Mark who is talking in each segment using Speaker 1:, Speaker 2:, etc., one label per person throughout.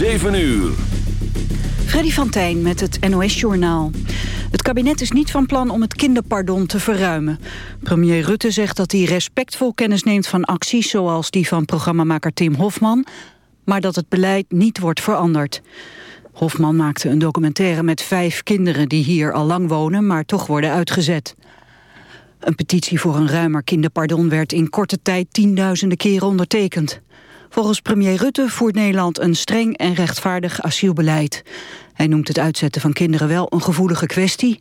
Speaker 1: 7 uur.
Speaker 2: Freddy van Tijn met het NOS-journaal. Het kabinet is niet van plan om het kinderpardon te verruimen. Premier Rutte zegt dat hij respectvol kennis neemt van acties... zoals die van programmamaker Tim Hofman... maar dat het beleid niet wordt veranderd. Hofman maakte een documentaire met vijf kinderen... die hier al lang wonen, maar toch worden uitgezet. Een petitie voor een ruimer kinderpardon werd in korte tijd... tienduizenden keren ondertekend. Volgens premier Rutte voert Nederland een streng en rechtvaardig asielbeleid. Hij noemt het uitzetten van kinderen wel een gevoelige kwestie...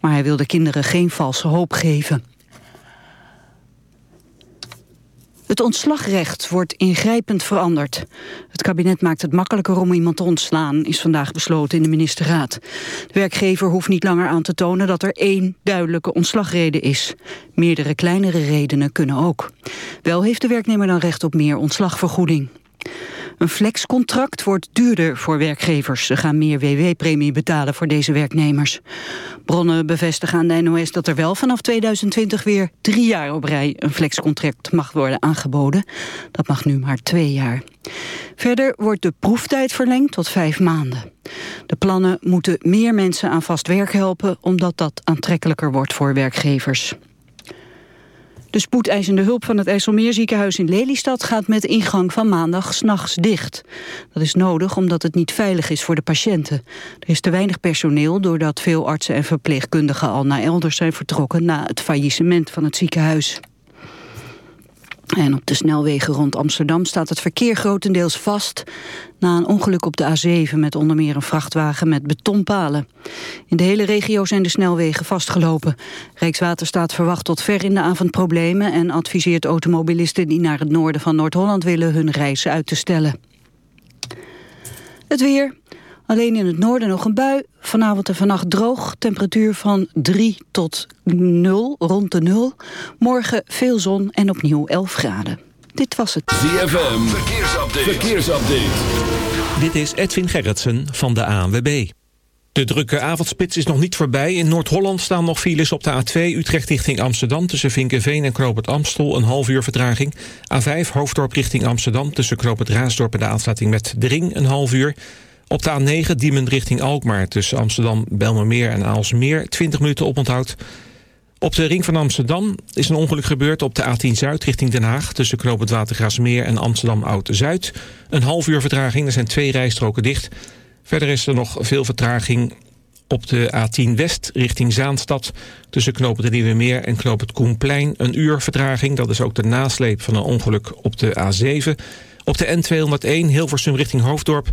Speaker 2: maar hij wil de kinderen geen valse hoop geven. Het ontslagrecht wordt ingrijpend veranderd. Het kabinet maakt het makkelijker om iemand te ontslaan, is vandaag besloten in de ministerraad. De werkgever hoeft niet langer aan te tonen dat er één duidelijke ontslagreden is. Meerdere kleinere redenen kunnen ook. Wel heeft de werknemer dan recht op meer ontslagvergoeding. Een flexcontract wordt duurder voor werkgevers. Ze gaan meer WW-premie betalen voor deze werknemers. Bronnen bevestigen aan de NOS dat er wel vanaf 2020 weer drie jaar op rij een flexcontract mag worden aangeboden. Dat mag nu maar twee jaar. Verder wordt de proeftijd verlengd tot vijf maanden. De plannen moeten meer mensen aan vast werk helpen... omdat dat aantrekkelijker wordt voor werkgevers. De spoedeisende hulp van het IJsselmeerziekenhuis in Lelystad gaat met ingang van maandag s'nachts dicht. Dat is nodig omdat het niet veilig is voor de patiënten. Er is te weinig personeel doordat veel artsen en verpleegkundigen al naar elders zijn vertrokken na het faillissement van het ziekenhuis. En op de snelwegen rond Amsterdam staat het verkeer grotendeels vast... na een ongeluk op de A7 met onder meer een vrachtwagen met betonpalen. In de hele regio zijn de snelwegen vastgelopen. Rijkswaterstaat verwacht tot ver in de avond problemen... en adviseert automobilisten die naar het noorden van Noord-Holland willen... hun reizen uit te stellen. Het weer. Alleen in het noorden nog een bui. Vanavond en vannacht droog. Temperatuur van 3 tot 0, rond de 0. Morgen veel zon en opnieuw 11 graden. Dit was het.
Speaker 1: ZFM, verkeersupdate. verkeersupdate.
Speaker 3: Dit is Edwin Gerritsen van de ANWB. De drukke avondspits is nog niet voorbij. In Noord-Holland staan nog files op de A2 Utrecht richting Amsterdam... tussen Vinkenveen en Knoop Amstel, een half uur vertraging. A5 Hoofddorp richting Amsterdam tussen Knoop het Raasdorp... en de aansluiting met de Ring, een half uur. Op de A9 Diemen richting Alkmaar tussen Amsterdam, Belmermeer en Aalsmeer 20 minuten oponthoud. Op de ring van Amsterdam is een ongeluk gebeurd op de A10 Zuid richting Den Haag... tussen Knoop het Watergraasmeer en Amsterdam Oud-Zuid. Een half uur vertraging, er zijn twee rijstroken dicht. Verder is er nog veel vertraging op de A10 West richting Zaanstad... tussen Knoop Nieuwe Meer en Knoop het Koenplein. Een uur vertraging, dat is ook de nasleep van een ongeluk op de A7. Op de N201 Hilversum richting Hoofddorp...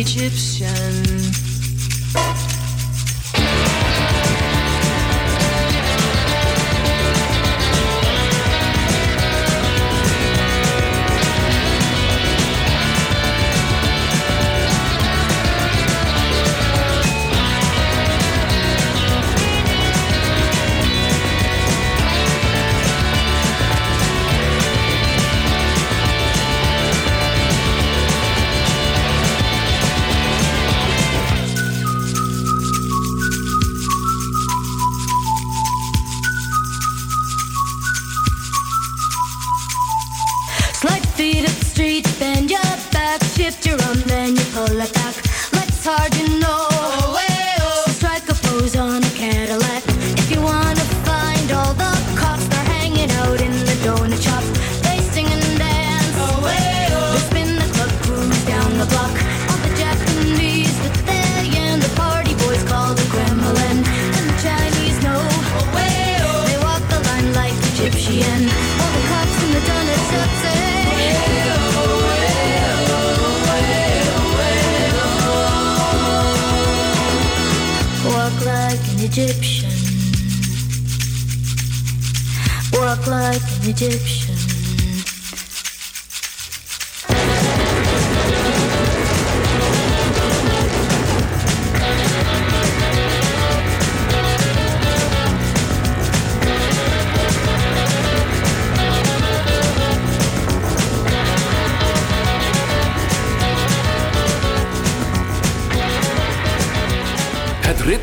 Speaker 4: Egypt. Walk like an Egyptian. Walk like an Egyptian.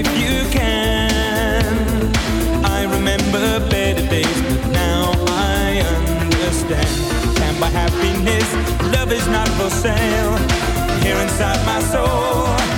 Speaker 5: if you can. I remember better days, but now I understand.
Speaker 6: Can't buy happiness, love is not for sale. Here inside my soul.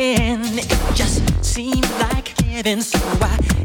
Speaker 6: All? It just seemed like heaven, so I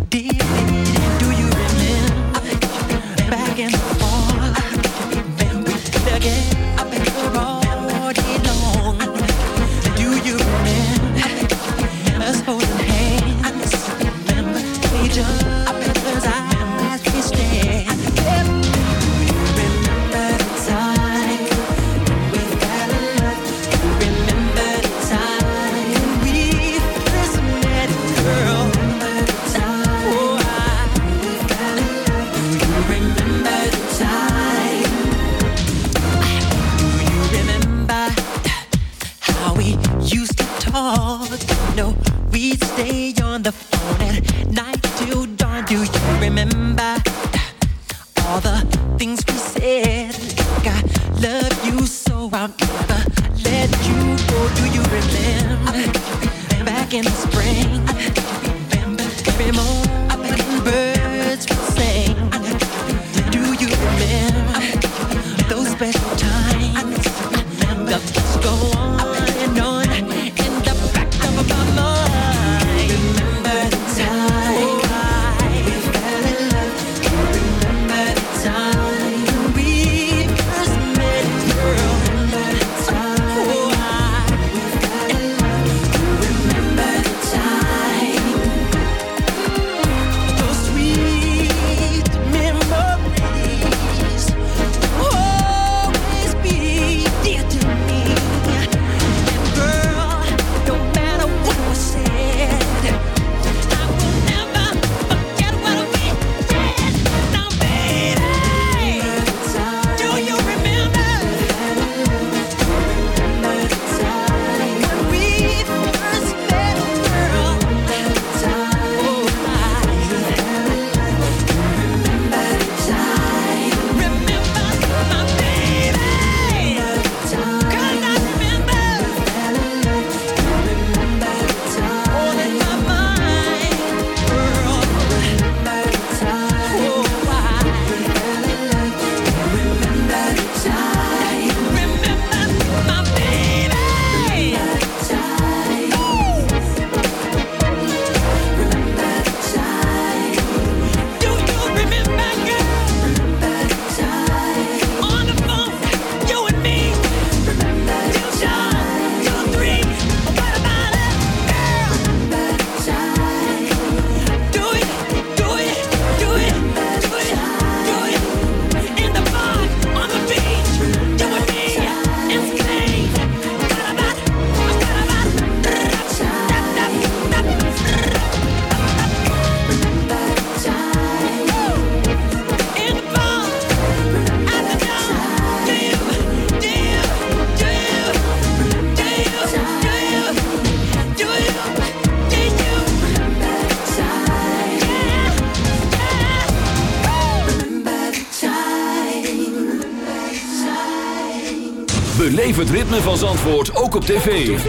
Speaker 7: het ritme van Zandvoort ook op tv.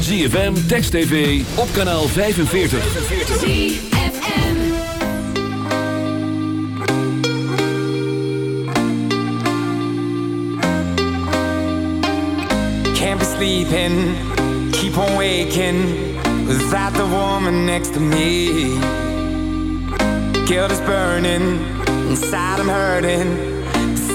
Speaker 7: ZFM, Text TV, op kanaal 45.
Speaker 8: Can't be sleeping, keep on waking Without the woman next to me Guilt is burning, inside I'm hurting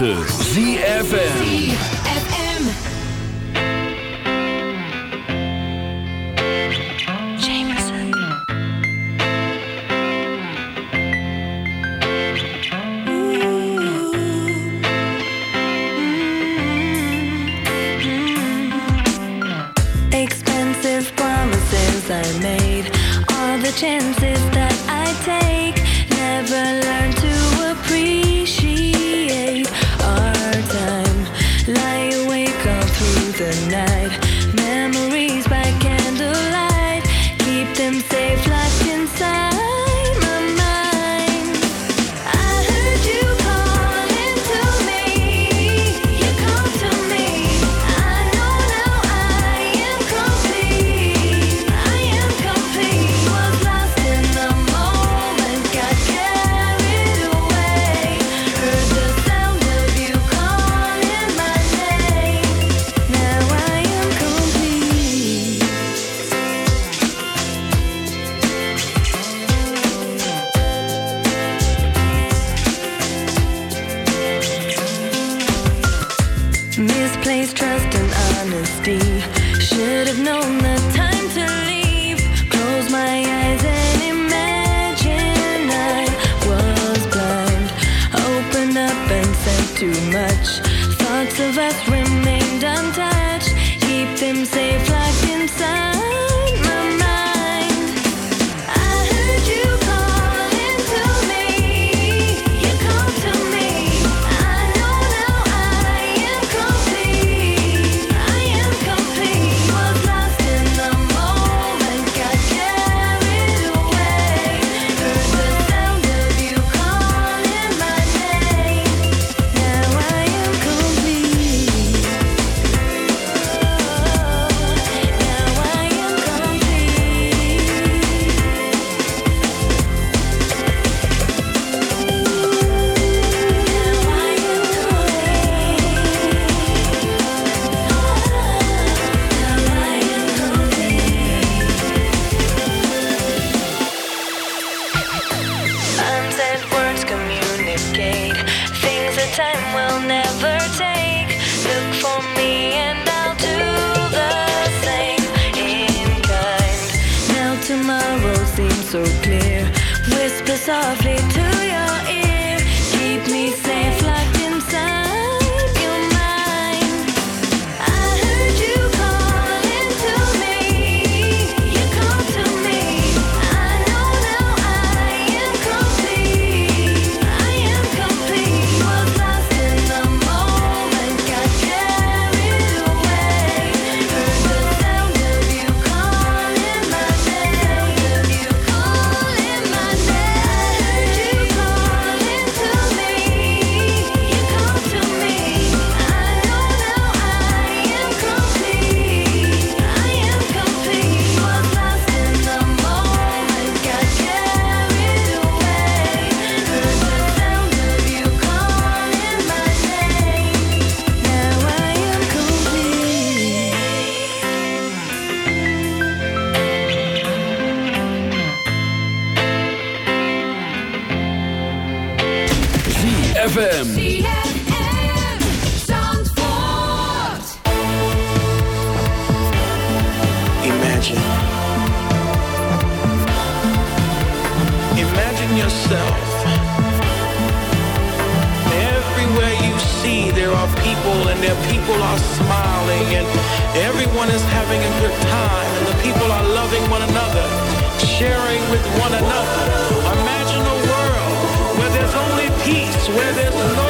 Speaker 9: 106.9 ZFN chances that I take. Never
Speaker 10: learned sharing with one another. Imagine a world where there's only peace, where there's no